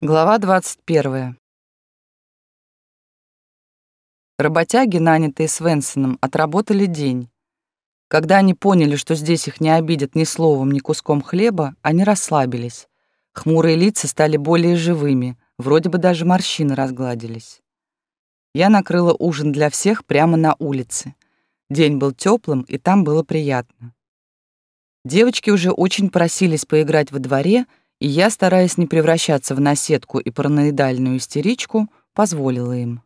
Глава 21. Работяги, нанятые Свенсоном, отработали день. Когда они поняли, что здесь их не обидят ни словом, ни куском хлеба, они расслабились. Хмурые лица стали более живыми, вроде бы даже морщины разгладились. Я накрыла ужин для всех прямо на улице. День был теплым, и там было приятно. Девочки уже очень просились поиграть во дворе — и я, стараясь не превращаться в наседку и параноидальную истеричку, позволила им.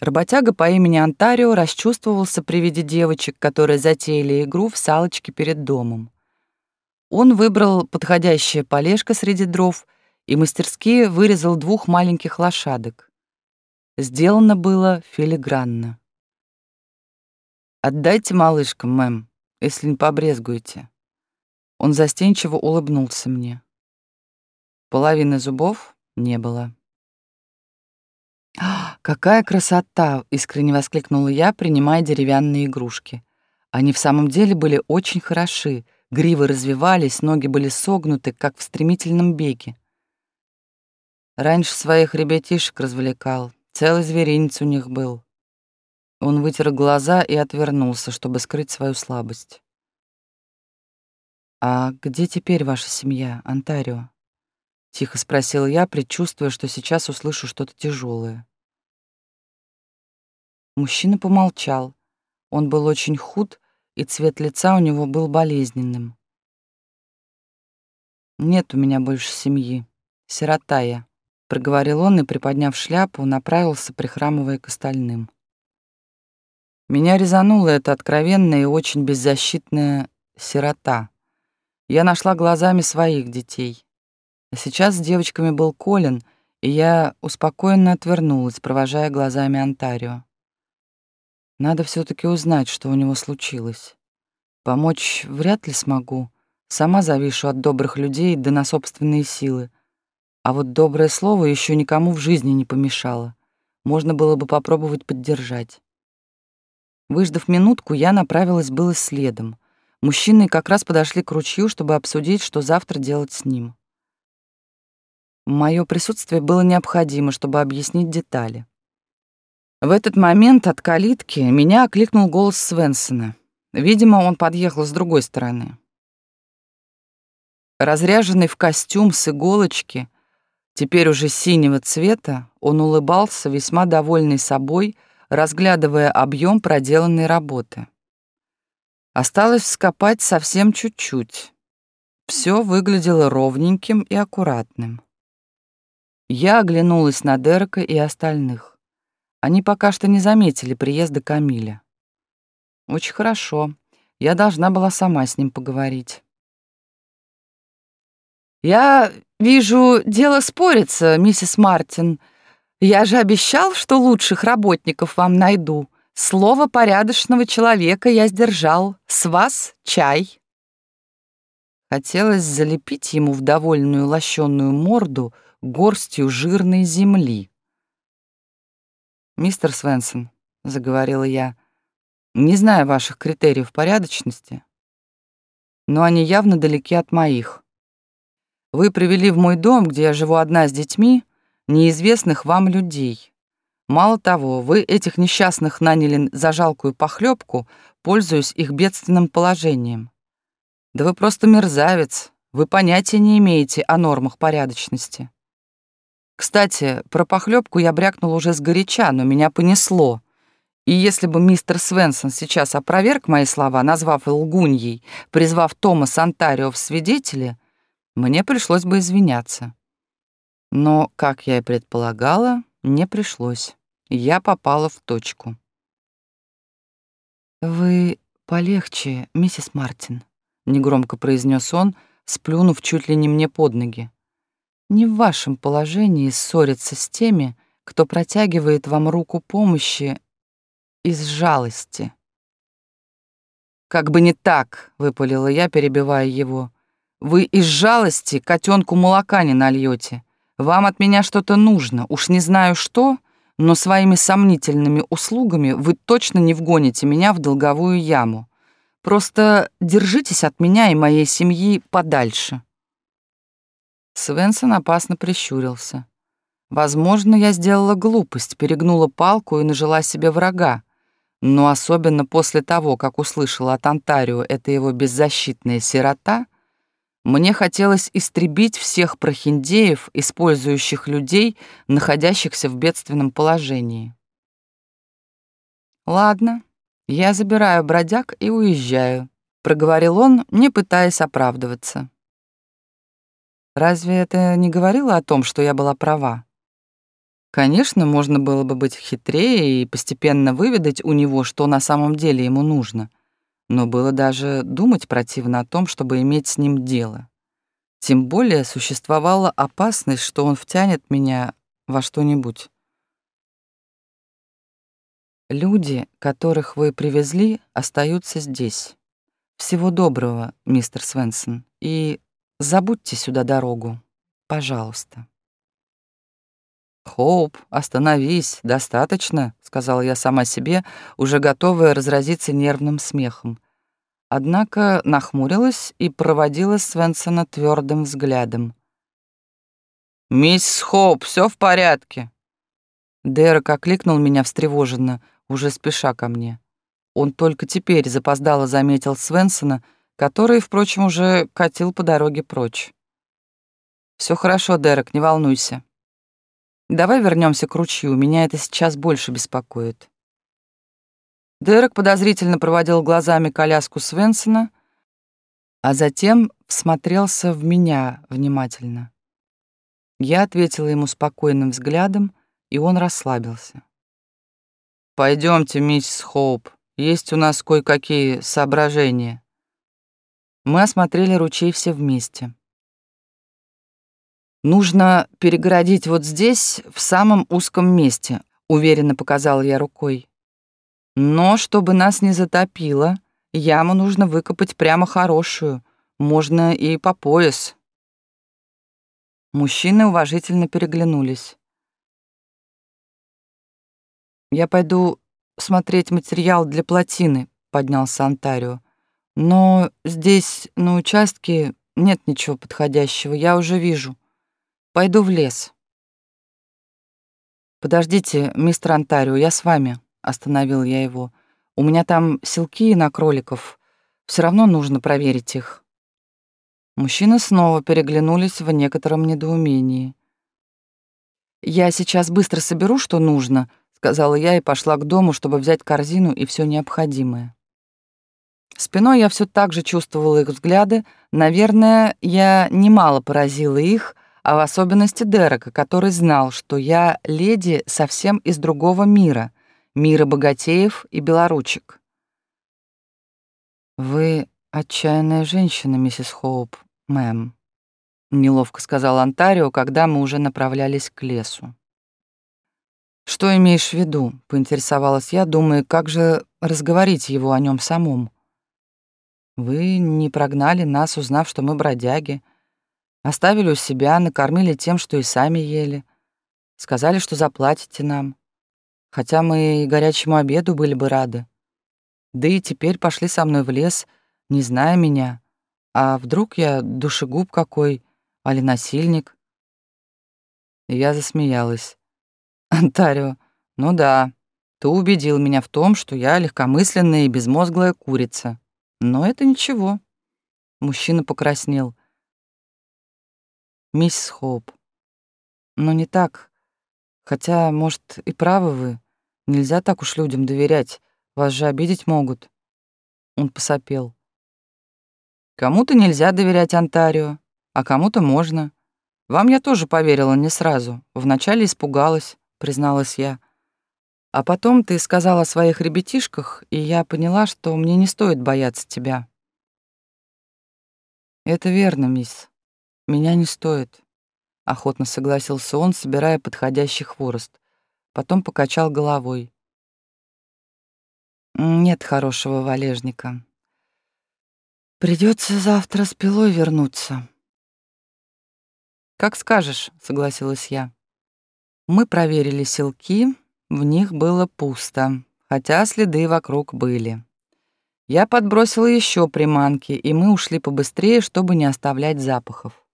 Работяга по имени Антарио расчувствовался при виде девочек, которые затеяли игру в салочки перед домом. Он выбрал подходящее полежка среди дров и мастерски вырезал двух маленьких лошадок. Сделано было филигранно. «Отдайте малышкам, мэм, если не побрезгуете». Он застенчиво улыбнулся мне. Половины зубов не было. «Какая красота!» — искренне воскликнула я, принимая деревянные игрушки. Они в самом деле были очень хороши. Гривы развивались, ноги были согнуты, как в стремительном беге. Раньше своих ребятишек развлекал. Целый зверинец у них был. Он вытер глаза и отвернулся, чтобы скрыть свою слабость. «А где теперь ваша семья, Онтарио?» — тихо спросил я, предчувствуя, что сейчас услышу что-то тяжелое. Мужчина помолчал. Он был очень худ, и цвет лица у него был болезненным. «Нет у меня больше семьи. Сирота я», — проговорил он и, приподняв шляпу, направился, прихрамывая к остальным. Меня резанула эта откровенная и очень беззащитная сирота. Я нашла глазами своих детей. А сейчас с девочками был Колин, и я успокоенно отвернулась, провожая глазами Онтарио. Надо все таки узнать, что у него случилось. Помочь вряд ли смогу. Сама завишу от добрых людей да на собственные силы. А вот доброе слово еще никому в жизни не помешало. Можно было бы попробовать поддержать. Выждав минутку, я направилась было следом. Мужчины как раз подошли к ручью, чтобы обсудить, что завтра делать с ним. Мое присутствие было необходимо, чтобы объяснить детали. В этот момент от калитки меня окликнул голос Свенсона. Видимо, он подъехал с другой стороны. Разряженный в костюм с иголочки, теперь уже синего цвета, он улыбался, весьма довольный собой, разглядывая объем проделанной работы. Осталось вскопать совсем чуть-чуть. Все выглядело ровненьким и аккуратным. Я оглянулась на Дерека и остальных. Они пока что не заметили приезда Камиля. Очень хорошо. Я должна была сама с ним поговорить. «Я вижу, дело спорится, миссис Мартин. Я же обещал, что лучших работников вам найду. Слово порядочного человека я сдержал. С вас чай». Хотелось залепить ему в довольную лощеную морду — горстью жирной земли. «Мистер Свенсон», — заговорила я, — «не знаю ваших критериев порядочности, но они явно далеки от моих. Вы привели в мой дом, где я живу одна с детьми, неизвестных вам людей. Мало того, вы этих несчастных наняли за жалкую похлебку, пользуясь их бедственным положением. Да вы просто мерзавец, вы понятия не имеете о нормах порядочности. Кстати, про похлебку я брякнул уже сгоряча, но меня понесло. И если бы мистер Свенсон сейчас опроверг мои слова, назвав лгуньей, призвав Томас Антарио в свидетели, мне пришлось бы извиняться. Но, как я и предполагала, не пришлось. Я попала в точку. «Вы полегче, миссис Мартин», — негромко произнес он, сплюнув чуть ли не мне под ноги. Не в вашем положении ссориться с теми, кто протягивает вам руку помощи из жалости. «Как бы не так», — выпалила я, перебивая его. «Вы из жалости котенку молока не нальете. Вам от меня что-то нужно, уж не знаю что, но своими сомнительными услугами вы точно не вгоните меня в долговую яму. Просто держитесь от меня и моей семьи подальше». Свенсон опасно прищурился. Возможно, я сделала глупость, перегнула палку и нажила себе врага. Но особенно после того, как услышала от Онтарио это его беззащитная сирота, мне хотелось истребить всех прохиндеев, использующих людей, находящихся в бедственном положении. «Ладно, я забираю бродяг и уезжаю», — проговорил он, не пытаясь оправдываться. Разве это не говорило о том, что я была права? Конечно, можно было бы быть хитрее и постепенно выведать у него, что на самом деле ему нужно. Но было даже думать противно о том, чтобы иметь с ним дело. Тем более существовала опасность, что он втянет меня во что-нибудь. Люди, которых вы привезли, остаются здесь. Всего доброго, мистер Свенсон, и Забудьте сюда дорогу, пожалуйста. «Хоуп, остановись, достаточно», — сказала я сама себе, уже готовая разразиться нервным смехом. Однако нахмурилась и проводила Свенсона твердым взглядом. «Мисс Хоуп, все в порядке?» Дерек окликнул меня встревоженно, уже спеша ко мне. Он только теперь запоздало заметил Свенсона — который, впрочем, уже катил по дороге прочь. Все хорошо, Дерек, не волнуйся. Давай вернемся к ручью, меня это сейчас больше беспокоит. Дерек подозрительно проводил глазами коляску Свенсона, а затем всмотрелся в меня внимательно. Я ответила ему спокойным взглядом, и он расслабился. Пойдемте, миссис Хоуп, есть у нас кое-какие соображения. Мы осмотрели ручей все вместе. «Нужно перегородить вот здесь, в самом узком месте», — уверенно показала я рукой. «Но чтобы нас не затопило, яму нужно выкопать прямо хорошую, можно и по пояс». Мужчины уважительно переглянулись. «Я пойду смотреть материал для плотины», — поднялся Антарио. Но здесь, на участке, нет ничего подходящего, я уже вижу. Пойду в лес. Подождите, мистер Антарио, я с вами, остановил я его. У меня там селки на кроликов. Все равно нужно проверить их. Мужчины снова переглянулись в некотором недоумении. «Я сейчас быстро соберу, что нужно», — сказала я и пошла к дому, чтобы взять корзину и все необходимое. Спиной я все так же чувствовала их взгляды. Наверное, я немало поразила их, а в особенности Дерека, который знал, что я леди совсем из другого мира, мира богатеев и белоручек. «Вы отчаянная женщина, миссис Хоуп, мэм», — неловко сказал Антарио, когда мы уже направлялись к лесу. «Что имеешь в виду?» — поинтересовалась я, думая, как же разговорить его о нем самом. Вы не прогнали нас, узнав, что мы бродяги. Оставили у себя, накормили тем, что и сами ели. Сказали, что заплатите нам. Хотя мы и горячему обеду были бы рады. Да и теперь пошли со мной в лес, не зная меня. А вдруг я душегуб какой, али насильник? Я засмеялась. Антарио, ну да, ты убедил меня в том, что я легкомысленная и безмозглая курица. Но это ничего. Мужчина покраснел. Миссис Хоуп. Но не так. Хотя, может, и правы вы. Нельзя так уж людям доверять. Вас же обидеть могут. Он посопел. Кому-то нельзя доверять Онтарио, а кому-то можно. Вам я тоже поверила не сразу. Вначале испугалась, призналась я. А потом ты сказала о своих ребятишках, и я поняла, что мне не стоит бояться тебя. Это верно, мисс. Меня не стоит. Охотно согласился он, собирая подходящий хворост. Потом покачал головой. Нет хорошего валежника. Придется завтра с пилой вернуться. Как скажешь, согласилась я. Мы проверили селки, в них было пусто, хотя следы вокруг были. Я подбросила еще приманки, и мы ушли побыстрее, чтобы не оставлять запахов.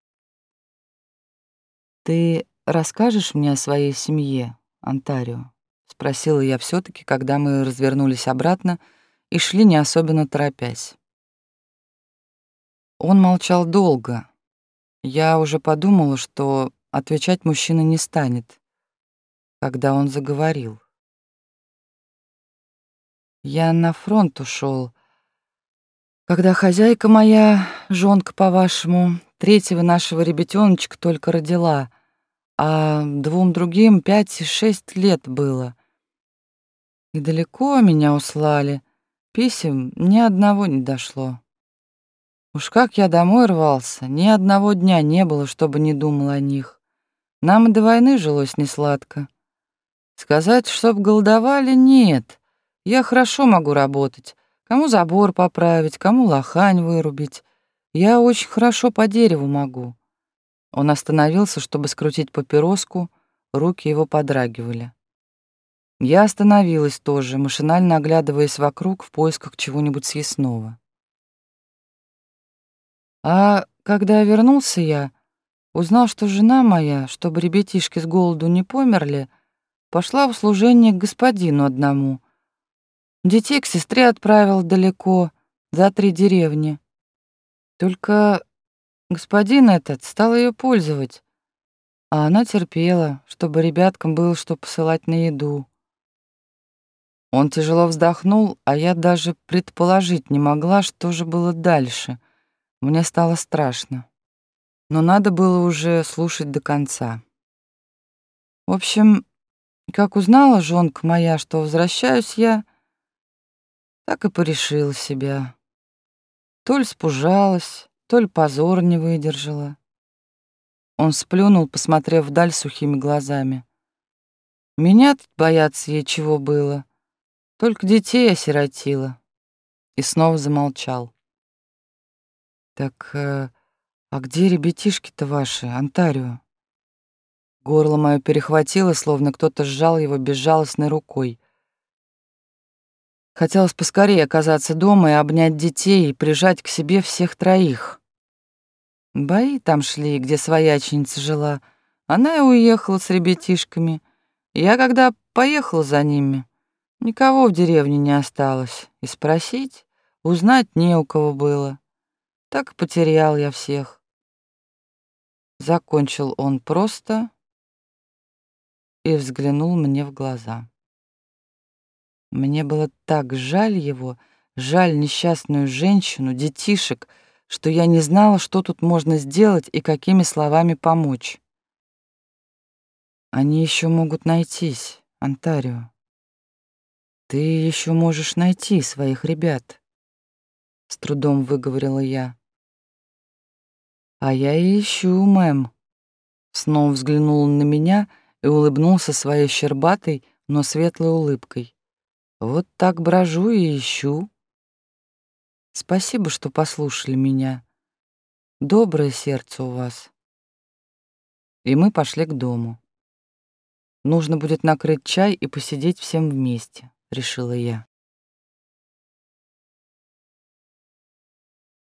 «Ты расскажешь мне о своей семье, Онтарио?» — спросила я все таки когда мы развернулись обратно и шли не особенно торопясь. Он молчал долго. Я уже подумала, что отвечать мужчина не станет, когда он заговорил. Я на фронт ушел, когда хозяйка моя, жонка по-вашему, третьего нашего ребятёночка только родила, а двум другим пять и шесть лет было. И далеко меня услали, писем ни одного не дошло. Уж как я домой рвался, ни одного дня не было, чтобы не думал о них. Нам и до войны жилось несладко. Сказать, чтоб голодовали, нет. Я хорошо могу работать, Кому забор поправить, кому лохань вырубить. Я очень хорошо по дереву могу». Он остановился, чтобы скрутить папироску, руки его подрагивали. Я остановилась тоже, машинально оглядываясь вокруг в поисках чего-нибудь съестного. А когда вернулся я, узнал, что жена моя, чтобы ребятишки с голоду не померли, пошла в служение к господину одному, Детей к сестре отправил далеко, за три деревни. Только господин этот стал ее пользовать, а она терпела, чтобы ребяткам было что посылать на еду. Он тяжело вздохнул, а я даже предположить не могла, что же было дальше. Мне стало страшно. Но надо было уже слушать до конца. В общем, как узнала жонка моя, что возвращаюсь я, так и порешила себя. То ли спужалась, то ли позор не выдержала. Он сплюнул, посмотрев вдаль сухими глазами. Меня бояться ей чего было. Только детей осиротила. И снова замолчал. Так, э, а где ребятишки-то ваши, Онтарио? Горло мое перехватило, словно кто-то сжал его безжалостной рукой. Хотелось поскорее оказаться дома и обнять детей и прижать к себе всех троих. Бои там шли, где свояченица жила. Она и уехала с ребятишками. Я, когда поехал за ними, никого в деревне не осталось. И спросить, узнать не у кого было. Так потерял я всех. Закончил он просто и взглянул мне в глаза. Мне было так жаль его, жаль несчастную женщину, детишек, что я не знала, что тут можно сделать и какими словами помочь. Они еще могут найтись, Онтарио. Ты еще можешь найти своих ребят, с трудом выговорила я. А я ищу, мэм. Снова взглянул на меня и улыбнулся своей щербатой, но светлой улыбкой. Вот так брожу и ищу. Спасибо, что послушали меня. Доброе сердце у вас. И мы пошли к дому. Нужно будет накрыть чай и посидеть всем вместе, решила я.